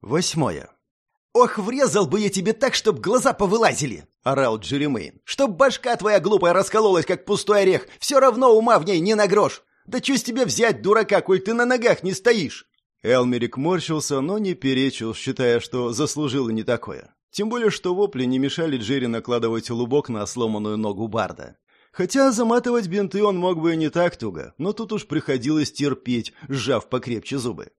Восьмое. «Ох, врезал бы я тебе так, чтоб глаза повылазили!» — орал Джеремейн. «Чтоб башка твоя глупая раскололась, как пустой орех, все равно ума в ней не на грош! Да чё с тебя взять, дурака, коль ты на ногах не стоишь?» Элмерик морщился, но не перечил, считая, что заслужил и не такое. Тем более, что вопли не мешали Джерри накладывать лубок на сломанную ногу Барда. Хотя заматывать бинты он мог бы и не так туго, но тут уж приходилось терпеть, сжав покрепче зубы.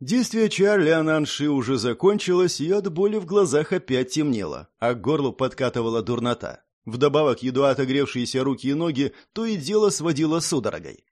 Действие Чарли Ананши уже закончилось, и от боли в глазах опять темнело, а к горлу подкатывала дурнота. Вдобавок, едва отогревшиеся руки и ноги то и дело сводило судорогой.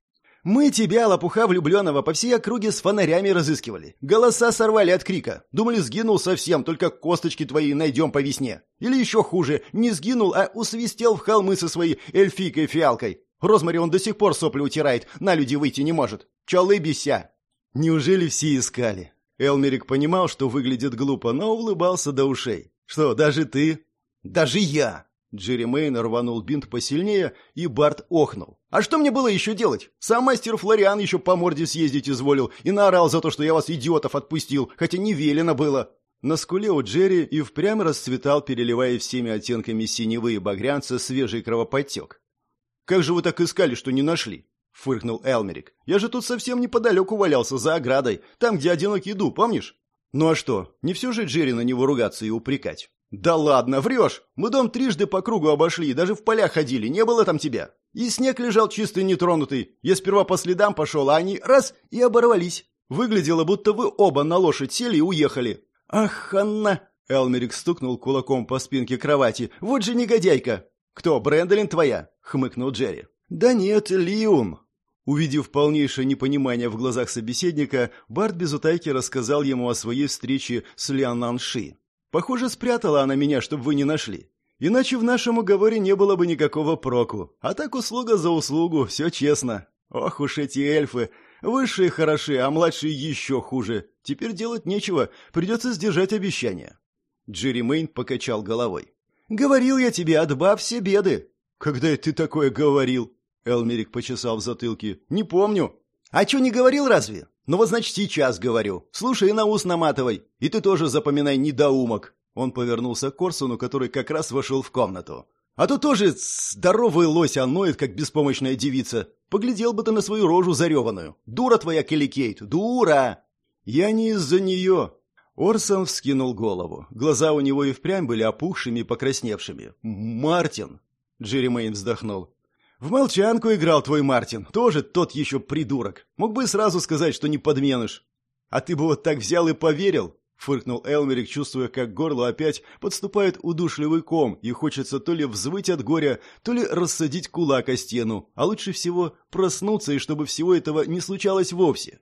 «Мы тебя, лопуха влюбленного, по всей округе с фонарями разыскивали. Голоса сорвали от крика. Думали, сгинул совсем, только косточки твои найдем по весне. Или еще хуже, не сгинул, а усвистел в холмы со своей эльфийкой-фиалкой. Розмари он до сих пор сопли утирает, на люди выйти не может. Че лыбися?» Неужели все искали? Элмерик понимал, что выглядит глупо, но улыбался до ушей. «Что, даже ты?» «Даже я!» Джерри Мейн рванул бинт посильнее, и Барт охнул. «А что мне было еще делать? Сам мастер Флориан еще по морде съездить изволил и наорал за то, что я вас, идиотов, отпустил, хотя не велено было». На скуле у Джерри и впрямь расцветал, переливая всеми оттенками синевы багрянца, свежий кровоподтек. «Как же вы так искали, что не нашли?» — фыркнул Элмерик. «Я же тут совсем неподалеку валялся, за оградой, там, где одинокий дуб, помнишь?» «Ну а что, не все же Джерри на него ругаться и упрекать?» «Да ладно, врешь! Мы дом трижды по кругу обошли, даже в поля ходили, не было там тебя. И снег лежал чистый, нетронутый. Я сперва по следам пошел, а они раз и оборвались. Выглядело, будто вы оба на лошадь сели и уехали». «Ах, Анна!» — Элмерик стукнул кулаком по спинке кровати. «Вот же негодяйка!» «Кто, Брэндолин твоя?» — хмыкнул Джерри. «Да нет, Лиум!» Увидев полнейшее непонимание в глазах собеседника, Барт без утайки рассказал ему о своей встрече с Лианан Ши. Похоже, спрятала она меня, чтобы вы не нашли. Иначе в нашем уговоре не было бы никакого проку. А так услуга за услугу, все честно. Ох уж эти эльфы. Высшие хороши, а младшие еще хуже. Теперь делать нечего, придется сдержать обещание. Джерри Мэйн покачал головой. «Говорил я тебе, отбавь все беды». «Когда ты такое говорил?» Элмерик почесал в затылке. «Не помню». «А что, не говорил разве?» «Ну вот, значит, сейчас говорю. Слушай и на ус наматывай. И ты тоже запоминай недоумок». Он повернулся к Корсуну, который как раз вошел в комнату. «А то тоже здоровый лось, а ноет, как беспомощная девица. Поглядел бы ты на свою рожу зареванную. Дура твоя, Келли Кейт, дура!» «Я не из-за нее». Орсон вскинул голову. Глаза у него и впрямь были опухшими и покрасневшими. «Мартин!» Джерри вздохнул. «В молчанку играл твой Мартин, тоже тот еще придурок. Мог бы сразу сказать, что не подменыш. А ты бы вот так взял и поверил?» Фыркнул Элмерик, чувствуя, как горло опять подступает удушливый ком, и хочется то ли взвыть от горя, то ли рассадить кулак о стену, а лучше всего проснуться, и чтобы всего этого не случалось вовсе.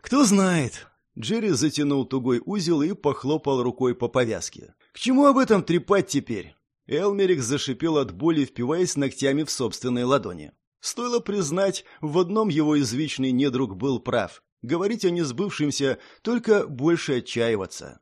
«Кто знает?» Джерри затянул тугой узел и похлопал рукой по повязке. «К чему об этом трепать теперь? Элмерик зашипел от боли, впиваясь ногтями в собственные ладони. Стоило признать, в одном его извечный недруг был прав. Говорить о несбывшемся, только больше отчаиваться.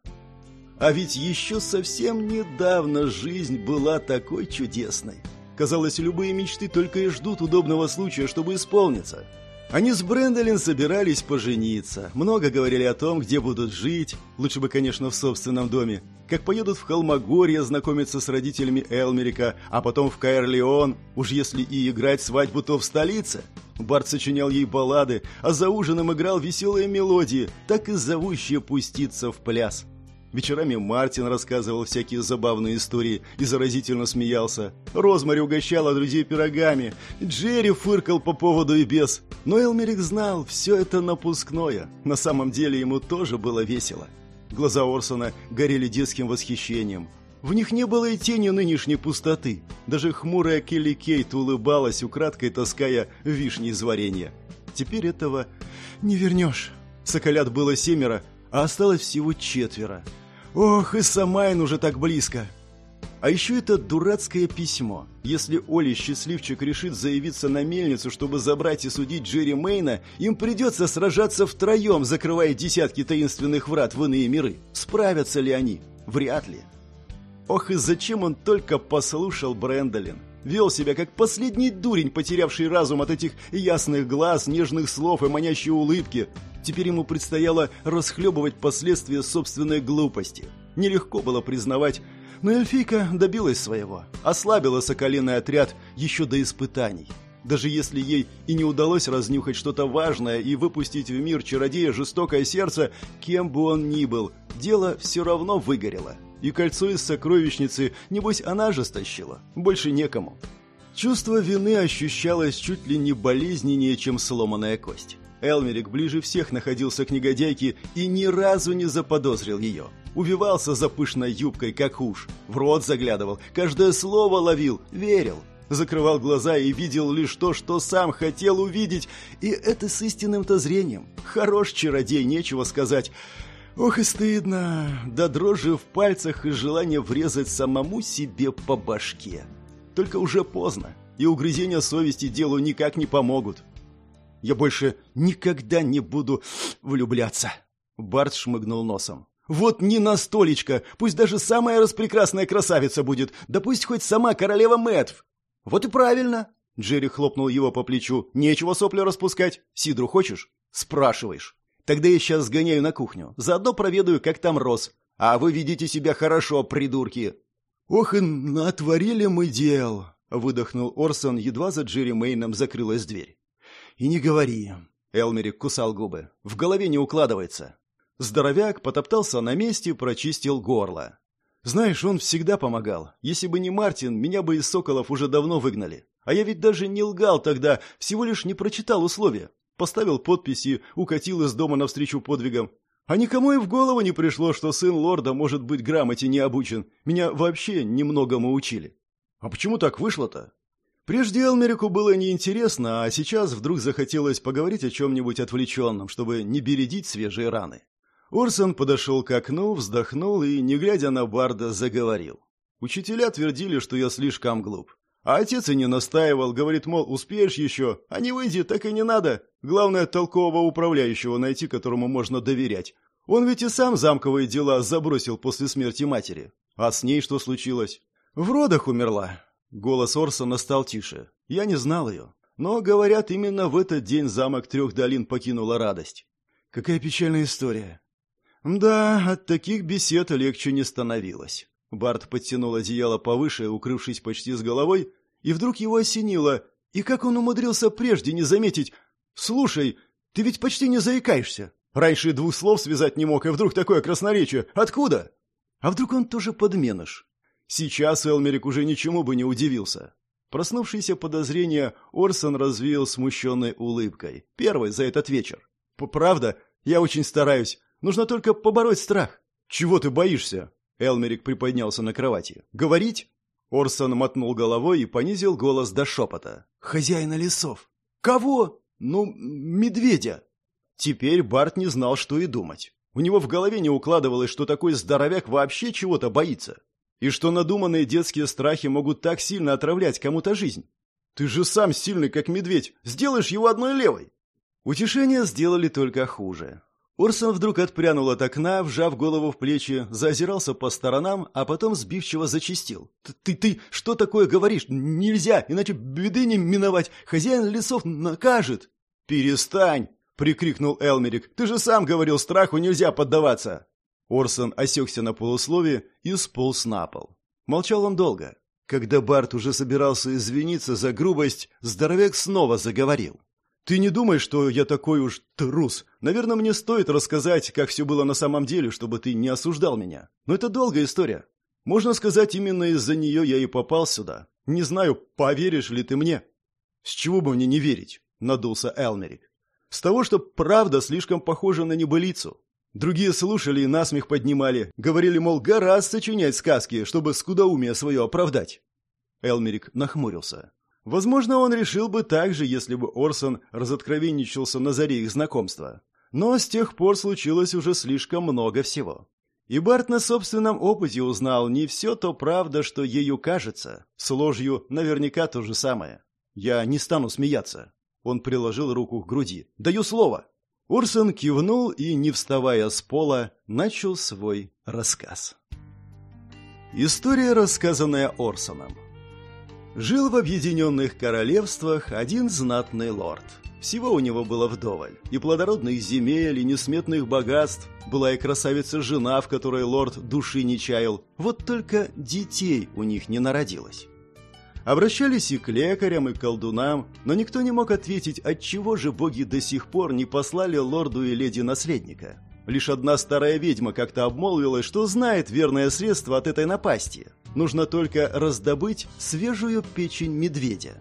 А ведь еще совсем недавно жизнь была такой чудесной. Казалось, любые мечты только и ждут удобного случая, чтобы исполниться. Они с Брэндолин собирались пожениться, много говорили о том, где будут жить, лучше бы, конечно, в собственном доме, как поедут в Холмогорье знакомиться с родителями Элмерика, а потом в Каэрлеон, уж если и играть свадьбу, то в столице. Барт сочинял ей баллады, а за ужином играл веселые мелодии, так и зовущие пуститься в пляс. Вечерами Мартин рассказывал всякие забавные истории и заразительно смеялся. Розмари угощала друзей пирогами. Джерри фыркал по поводу и без. Но Элмерик знал, все это напускное. На самом деле ему тоже было весело. Глаза Орсона горели детским восхищением. В них не было и тени нынешней пустоты. Даже хмурая Келли Кейт улыбалась, украдкой таская вишни из варенья. Теперь этого не вернешь. Соколят было семеро, а осталось всего четверо. Ох, и Самайн уже так близко. А еще это дурацкое письмо. Если Оли счастливчик решит заявиться на мельницу, чтобы забрать и судить Джерри Мейна, им придется сражаться втроем, закрывая десятки таинственных врат в иные миры. Справятся ли они? Вряд ли. Ох, и зачем он только послушал Брэндолин? Вел себя как последний дурень, потерявший разум от этих ясных глаз, нежных слов и манящей улыбки. Теперь ему предстояло расхлебывать последствия собственной глупости. Нелегко было признавать, но эльфийка добилась своего. Ослабила соколиный отряд еще до испытаний. Даже если ей и не удалось разнюхать что-то важное и выпустить в мир чародея жестокое сердце, кем бы он ни был, дело все равно выгорело. И кольцо из сокровищницы, небось, она же стащила. Больше некому. Чувство вины ощущалось чуть ли не болезненнее, чем сломанная кость. Элмерик ближе всех находился к негодяйке и ни разу не заподозрил ее. Увивался за пышной юбкой, как уж. В рот заглядывал, каждое слово ловил, верил закрывал глаза и видел лишь то, что сам хотел увидеть, и это с истинным-то зрением. Хорош чародей, нечего сказать. Ох и стыдно, да дрожи в пальцах и желание врезать самому себе по башке. Только уже поздно, и угрызения совести делу никак не помогут. Я больше никогда не буду влюбляться. Барт шмыгнул носом. Вот не на столечко, пусть даже самая распрекрасная красавица будет, да пусть хоть сама королева Мэтв. «Вот и правильно!» Джерри хлопнул его по плечу. «Нечего сопли распускать. Сидру хочешь?» «Спрашиваешь. Тогда я сейчас сгоняю на кухню. Заодно проведаю, как там рос. А вы ведите себя хорошо, придурки!» «Ох и натворили мы дел!» — выдохнул Орсон, едва за Джерри Мейном закрылась дверь. «И не говори!» — Элмерик кусал губы. «В голове не укладывается!» Здоровяк потоптался на месте, прочистил горло. Знаешь, он всегда помогал. Если бы не Мартин, меня бы из Соколов уже давно выгнали. А я ведь даже не лгал тогда, всего лишь не прочитал условия. Поставил подписи, укатил из дома навстречу подвигам. А никому и в голову не пришло, что сын лорда может быть грамоте не обучен. Меня вообще немногому учили. А почему так вышло-то? Прежде Элмерику было неинтересно, а сейчас вдруг захотелось поговорить о чем-нибудь отвлеченном, чтобы не бередить свежие раны. Орсон подошел к окну, вздохнул и, не глядя на Барда, заговорил. Учителя твердили, что я слишком глуп. А отец и не настаивал, говорит, мол, успеешь еще, а не выйди, так и не надо. Главное, толкового управляющего найти, которому можно доверять. Он ведь и сам замковые дела забросил после смерти матери. А с ней что случилось? В родах умерла. Голос Орсона стал тише. Я не знал ее. Но, говорят, именно в этот день замок трех долин покинула радость. Какая печальная история. Да, от таких бесед легче не становилось. Барт подтянул одеяло повыше, укрывшись почти с головой, и вдруг его осенило. И как он умудрился прежде не заметить? «Слушай, ты ведь почти не заикаешься. Раньше двух слов связать не мог, и вдруг такое красноречие. Откуда?» А вдруг он тоже подменыш? Сейчас Элмерик уже ничему бы не удивился. Проснувшееся подозрение Орсон развеял смущенной улыбкой. Первый за этот вечер. «Правда, я очень стараюсь. Нужно только побороть страх. Чего ты боишься? Элмерик приподнялся на кровати. Говорить? Орсон мотнул головой и понизил голос до шепота. Хозяина лесов. Кого? Ну, медведя. Теперь Барт не знал, что и думать. У него в голове не укладывалось, что такой здоровяк вообще чего-то боится. И что надуманные детские страхи могут так сильно отравлять кому-то жизнь. Ты же сам сильный, как медведь. Сделаешь его одной левой. Утешения сделали только хуже. Урсон вдруг отпрянул от окна, вжав голову в плечи, заозирался по сторонам, а потом сбивчиво зачистил. «Ты, ты, что такое говоришь? Нельзя, иначе беды не миновать. Хозяин лесов накажет». «Перестань!» — прикрикнул Элмерик. «Ты же сам говорил, страху нельзя поддаваться!» Орсон осекся на полусловие и сполз на пол. Молчал он долго. Когда Барт уже собирался извиниться за грубость, здоровяк снова заговорил. «Ты не думай, что я такой уж трус. Наверное, мне стоит рассказать, как все было на самом деле, чтобы ты не осуждал меня. Но это долгая история. Можно сказать, именно из-за нее я и попал сюда. Не знаю, поверишь ли ты мне». «С чего бы мне не верить?» — надулся Элмерик. «С того, что правда слишком похожа на небылицу. Другие слушали и насмех поднимали, говорили, мол, гораздо сочинять сказки, чтобы скудоумие свое оправдать». Элмерик нахмурился. Возможно, он решил бы так же, если бы Орсон разоткровенничался на заре их знакомства. Но с тех пор случилось уже слишком много всего. И Барт на собственном опыте узнал, не все то правда, что ею кажется. С ложью наверняка то же самое. Я не стану смеяться. Он приложил руку к груди. «Даю слово!» Орсон кивнул и, не вставая с пола, начал свой рассказ. История, рассказанная Орсоном. Жил в Объединенных Королевствах один знатный лорд. Всего у него было вдоволь. И плодородных земель, и несметных богатств. Была и красавица-жена, в которой лорд души не чаял. Вот только детей у них не народилось. Обращались и к лекарям, и к колдунам, но никто не мог ответить, отчего же боги до сих пор не послали лорду и леди наследника. Лишь одна старая ведьма как-то обмолвилась, что знает верное средство от этой напасти. Нужно только раздобыть свежую печень медведя.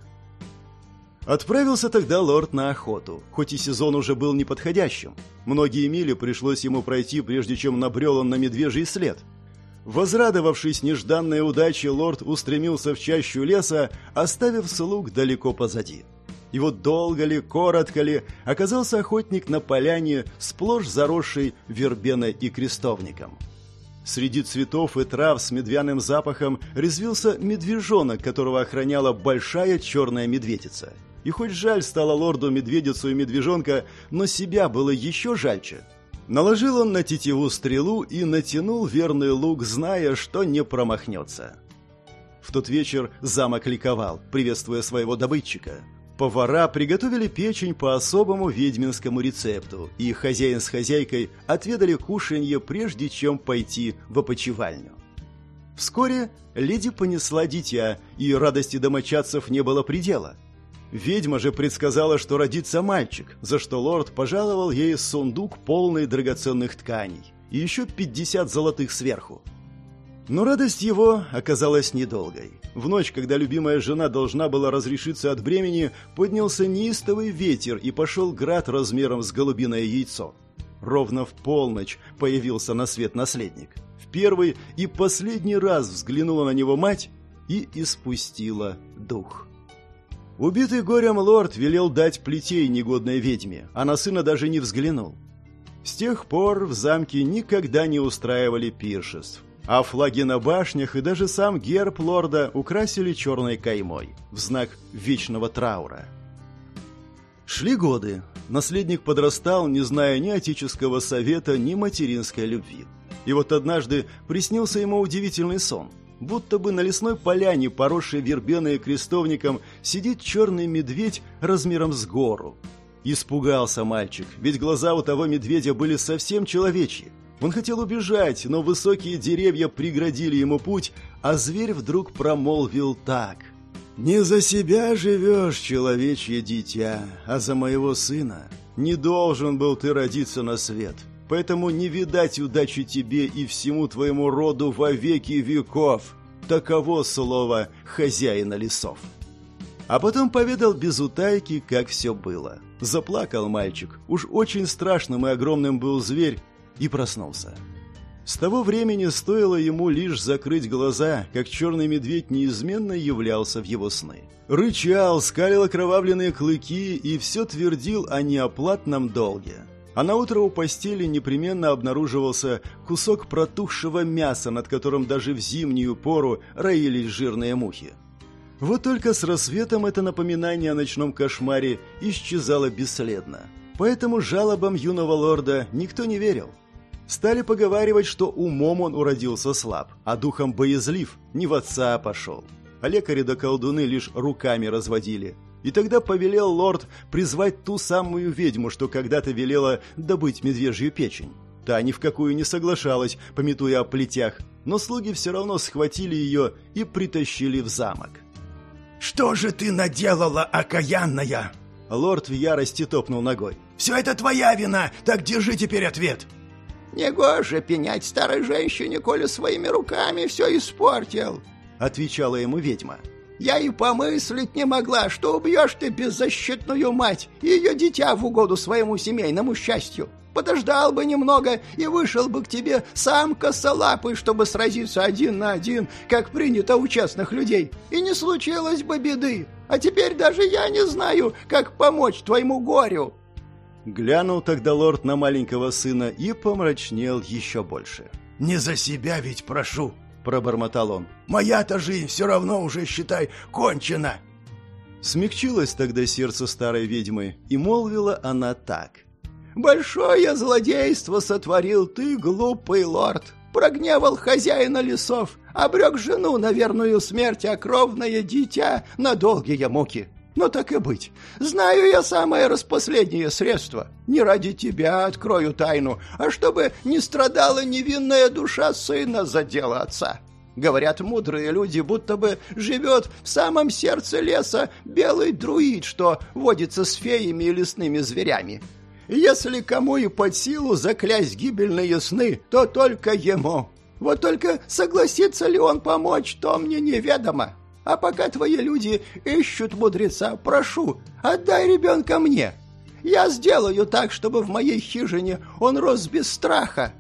Отправился тогда лорд на охоту, хоть и сезон уже был неподходящим. Многие мили пришлось ему пройти, прежде чем набрел он на медвежий след. Возрадовавшись нежданной удаче, лорд устремился в чащу леса, оставив слуг далеко позади. И вот долго ли, коротко ли, оказался охотник на поляне, сплошь заросшей вербеной и крестовником. Среди цветов и трав с медвяным запахом резвился медвежонок, которого охраняла большая черная медведица. И хоть жаль стало лорду медведицу и медвежонка, но себя было еще жальче. Наложил он на тетиву стрелу и натянул верный лук, зная, что не промахнется. В тот вечер замок ликовал, приветствуя своего добытчика. Повара приготовили печень по особому ведьминскому рецепту, и хозяин с хозяйкой отведали кушанье, прежде чем пойти в опочивальню. Вскоре леди понесла дитя, и радости домочадцев не было предела. Ведьма же предсказала, что родится мальчик, за что лорд пожаловал ей сундук полный драгоценных тканей и еще 50 золотых сверху. Но радость его оказалась недолгой. В ночь, когда любимая жена должна была разрешиться от бремени, поднялся неистовый ветер и пошел град размером с голубиное яйцо. Ровно в полночь появился на свет наследник. В первый и последний раз взглянула на него мать и испустила дух. Убитый горем лорд велел дать плетей негодной ведьме, а на сына даже не взглянул. С тех пор в замке никогда не устраивали пиршеств а флаги на башнях и даже сам герб лорда украсили черной каймой в знак вечного траура. Шли годы. Наследник подрастал, не зная ни отеческого совета, ни материнской любви. И вот однажды приснился ему удивительный сон. Будто бы на лесной поляне, поросшей вербеной и крестовником, сидит черный медведь размером с гору. Испугался мальчик, ведь глаза у того медведя были совсем человечьи. Он хотел убежать, но высокие деревья преградили ему путь, а зверь вдруг промолвил так. «Не за себя живешь, человечье дитя, а за моего сына. Не должен был ты родиться на свет, поэтому не видать удачи тебе и всему твоему роду во веки веков». Таково слово хозяина лесов. А потом поведал без утайки, как все было. Заплакал мальчик. Уж очень страшным и огромным был зверь, и проснулся. С того времени стоило ему лишь закрыть глаза, как черный медведь неизменно являлся в его сны. Рычал, скалил окровавленные клыки и все твердил о неоплатном долге. А на утро у постели непременно обнаруживался кусок протухшего мяса, над которым даже в зимнюю пору роились жирные мухи. Вот только с рассветом это напоминание о ночном кошмаре исчезало бесследно. Поэтому жалобам юного лорда никто не верил. Стали поговаривать, что умом он уродился слаб, а духом боязлив, не в отца пошел. А лекари да колдуны лишь руками разводили. И тогда повелел лорд призвать ту самую ведьму, что когда-то велела добыть медвежью печень. Та ни в какую не соглашалась, пометуя о плетях, но слуги все равно схватили ее и притащили в замок. «Что же ты наделала, окаянная?» Лорд в ярости топнул ногой. «Все это твоя вина, так держи теперь ответ!» «Негоже пенять старой женщине, коли своими руками все испортил», — отвечала ему ведьма. «Я и помыслить не могла, что убьешь ты беззащитную мать и ее дитя в угоду своему семейному счастью. Подождал бы немного и вышел бы к тебе сам косолапый, чтобы сразиться один на один, как принято у честных людей, и не случилось бы беды. А теперь даже я не знаю, как помочь твоему горю». Глянул тогда лорд на маленького сына и помрачнел еще больше. «Не за себя ведь прошу!» – пробормотал он. «Моя-то жизнь все равно уже, считай, кончена!» Смягчилось тогда сердце старой ведьмы, и молвила она так. «Большое злодейство сотворил ты, глупый лорд! Прогневал хозяина лесов, обрек жену на верную смерть, а кровное дитя на долгие муки. Но так и быть. Знаю я самое распоследнее средство. Не ради тебя открою тайну, а чтобы не страдала невинная душа сына за дело отца. Говорят мудрые люди, будто бы живет в самом сердце леса белый друид, что водится с феями и лесными зверями. Если кому и под силу заклясть гибельные сны, то только ему. Вот только согласится ли он помочь, то мне неведомо. А пока твои люди ищут мудреца, прошу, отдай ребенка мне. Я сделаю так, чтобы в моей хижине он рос без страха».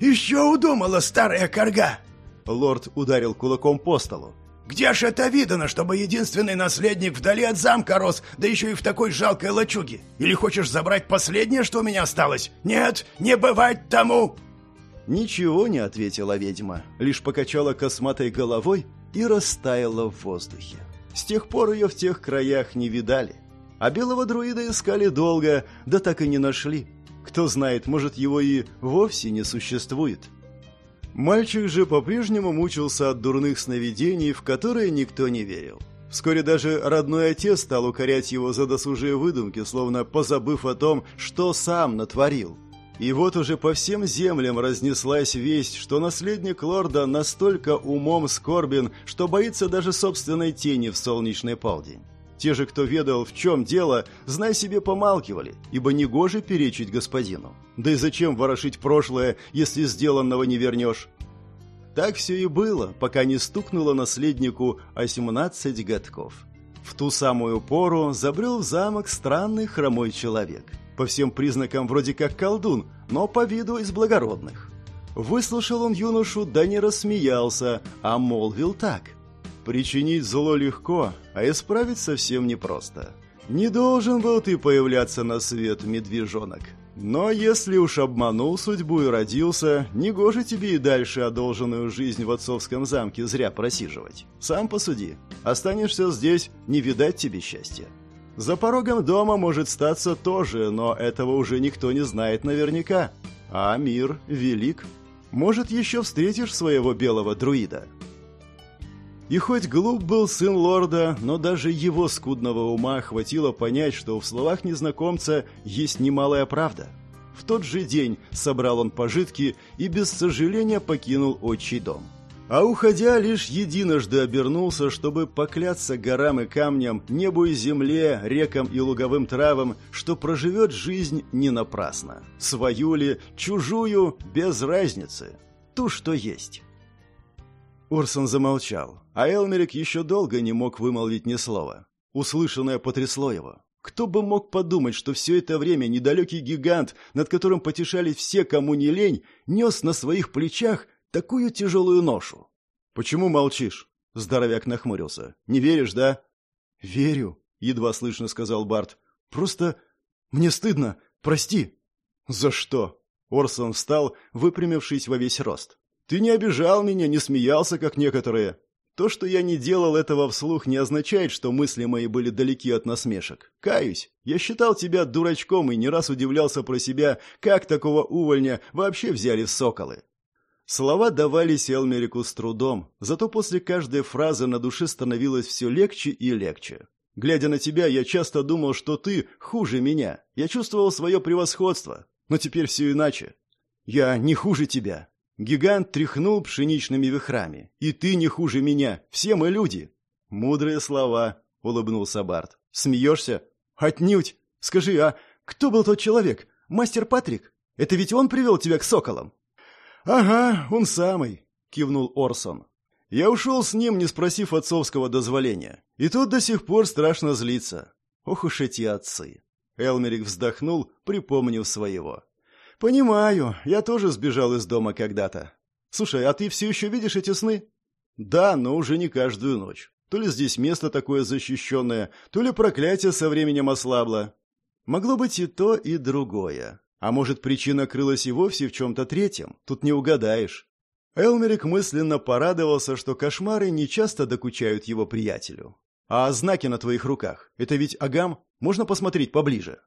«Еще удумала старая корга!» Лорд ударил кулаком по столу. «Где ж это видано, чтобы единственный наследник вдали от замка рос, да еще и в такой жалкой лачуге? Или хочешь забрать последнее, что у меня осталось? Нет, не бывать тому!» Ничего не ответила ведьма, лишь покачала косматой головой и растаяла в воздухе. С тех пор ее в тех краях не видали. А белого друида искали долго, да так и не нашли. Кто знает, может, его и вовсе не существует. Мальчик же по-прежнему мучился от дурных сновидений, в которые никто не верил. Вскоре даже родной отец стал укорять его за досужие выдумки, словно позабыв о том, что сам натворил. И вот уже по всем землям разнеслась весть, что наследник лорда настолько умом скорбен, что боится даже собственной тени в солнечный полдень. Те же, кто ведал, в чем дело, знай себе, помалкивали, ибо негоже перечить господину. Да и зачем ворошить прошлое, если сделанного не вернешь? Так все и было, пока не стукнуло наследнику 18 годков. В ту самую пору забрел в замок странный хромой человек – по всем признакам вроде как колдун, но по виду из благородных. Выслушал он юношу, да не рассмеялся, а молвил так. «Причинить зло легко, а исправить совсем непросто. Не должен был ты появляться на свет, медвежонок. Но если уж обманул судьбу и родился, негоже тебе и дальше одолженную жизнь в отцовском замке зря просиживать. Сам посуди. Останешься здесь, не видать тебе счастья. За порогом дома может статься тоже, но этого уже никто не знает наверняка. А мир велик. Может, еще встретишь своего белого друида. И хоть глуп был сын лорда, но даже его скудного ума хватило понять, что в словах незнакомца есть немалая правда. В тот же день собрал он пожитки и без сожаления покинул отчий дом. А уходя, лишь единожды обернулся, чтобы покляться горам и камням, небу и земле, рекам и луговым травам, что проживет жизнь не напрасно. Свою ли, чужую, без разницы. Ту, что есть. Урсон замолчал, а Элмерик еще долго не мог вымолвить ни слова. Услышанное потрясло его. Кто бы мог подумать, что все это время недалекий гигант, над которым потешались все, кому не лень, нес на своих плечах такую тяжелую ношу. «Почему молчишь?» — здоровяк нахмурился. «Не веришь, да?» «Верю», — едва слышно сказал Барт. «Просто мне стыдно. Прости». «За что?» Орсон встал, выпрямившись во весь рост. «Ты не обижал меня, не смеялся, как некоторые. То, что я не делал этого вслух, не означает, что мысли мои были далеки от насмешек. Каюсь, я считал тебя дурачком и не раз удивлялся про себя, как такого увольня вообще взяли в соколы. Слова давались Элмерику с трудом, зато после каждой фразы на душе становилось все легче и легче. Глядя на тебя, я часто думал, что ты хуже меня. Я чувствовал свое превосходство. Но теперь все иначе. Я не хуже тебя. Гигант тряхнул пшеничными вихрами. И ты не хуже меня. Все мы люди. Мудрые слова, улыбнулся Барт. Смеешься? Отнюдь. Скажи, а кто был тот человек? Мастер Патрик? Это ведь он привел тебя к соколам? «Ага, он самый», — кивнул Орсон. «Я ушел с ним, не спросив отцовского дозволения. И тот до сих пор страшно злится. Ох уж эти отцы!» Элмерик вздохнул, припомнив своего. «Понимаю, я тоже сбежал из дома когда-то. Слушай, а ты все еще видишь эти сны?» «Да, но уже не каждую ночь. То ли здесь место такое защищенное, то ли проклятие со временем ослабло. Могло быть и то, и другое. А может, причина крылась и вовсе в чем-то третьем? Тут не угадаешь. Элмерик мысленно порадовался, что кошмары нечасто докучают его приятелю. «А знаки на твоих руках? Это ведь агам? Можно посмотреть поближе?»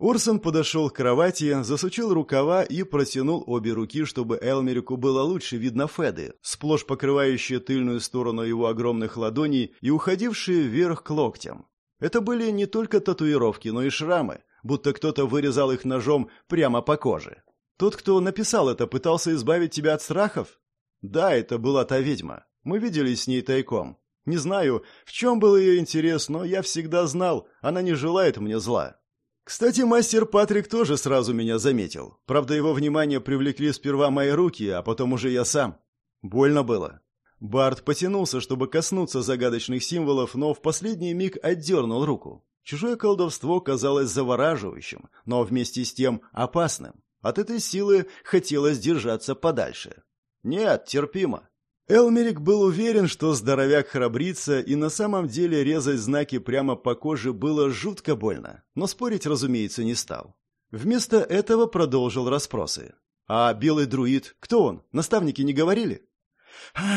Орсон подошел к кровати, засучил рукава и протянул обе руки, чтобы Элмерику было лучше видно Феды, сплошь покрывающие тыльную сторону его огромных ладоней и уходившие вверх к локтям. Это были не только татуировки, но и шрамы, будто кто-то вырезал их ножом прямо по коже. Тот, кто написал это, пытался избавить тебя от страхов? Да, это была та ведьма. Мы виделись с ней тайком. Не знаю, в чем был ее интерес, но я всегда знал, она не желает мне зла. Кстати, мастер Патрик тоже сразу меня заметил. Правда, его внимание привлекли сперва мои руки, а потом уже я сам. Больно было. Барт потянулся, чтобы коснуться загадочных символов, но в последний миг отдернул руку. Чужое колдовство казалось завораживающим, но вместе с тем опасным. От этой силы хотелось держаться подальше. Нет, терпимо. Элмерик был уверен, что здоровяк храбрится, и на самом деле резать знаки прямо по коже было жутко больно, но спорить, разумеется, не стал. Вместо этого продолжил расспросы. «А белый друид, кто он? Наставники не говорили?»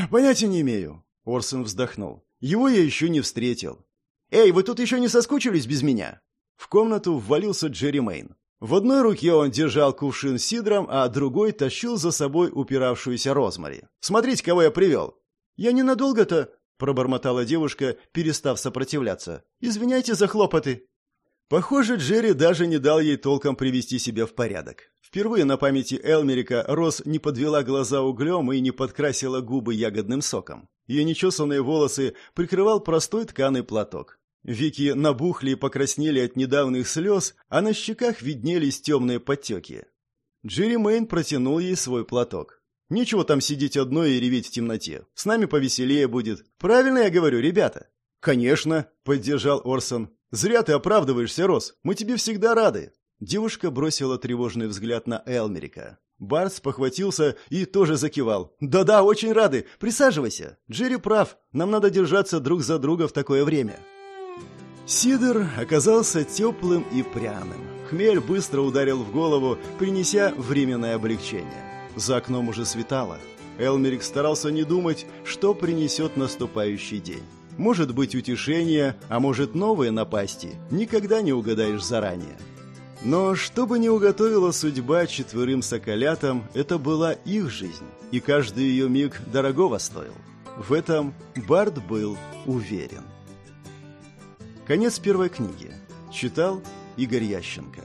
«Понятия не имею», — Орсон вздохнул. «Его я еще не встретил». «Эй, вы тут еще не соскучились без меня?» В комнату ввалился Джерри Мейн. В одной руке он держал кувшин с сидром, а другой тащил за собой упиравшуюся Розмари. «Смотрите, кого я привел!» «Я ненадолго-то...» — пробормотала девушка, перестав сопротивляться. «Извиняйте за хлопоты». Похоже, Джерри даже не дал ей толком привести себя в порядок. Впервые на памяти Элмерика Роз не подвела глаза углем и не подкрасила губы ягодным соком. Ее нечесанные волосы прикрывал простой тканый платок. Вики набухли и покраснели от недавних слез, а на щеках виднелись темные подтеки. Джерри Мэйн протянул ей свой платок. «Нечего там сидеть одной и реветь в темноте. С нами повеселее будет. Правильно я говорю, ребята?» «Конечно», — поддержал Орсон. «Зря ты оправдываешься, Рос. Мы тебе всегда рады». Девушка бросила тревожный взгляд на Элмерика. Барс похватился и тоже закивал. «Да-да, очень рады. Присаживайся. Джерри прав. Нам надо держаться друг за друга в такое время». Сидр оказался теплым и пряным. Хмель быстро ударил в голову, принеся временное облегчение. За окном уже светало. Элмерик старался не думать, что принесет наступающий день. Может быть утешение, а может новые напасти. Никогда не угадаешь заранее. Но что бы ни уготовила судьба четверым соколятам, это была их жизнь, и каждый ее миг дорогого стоил. В этом Барт был уверен. Конец первой книги. Читал Игорь Ященко.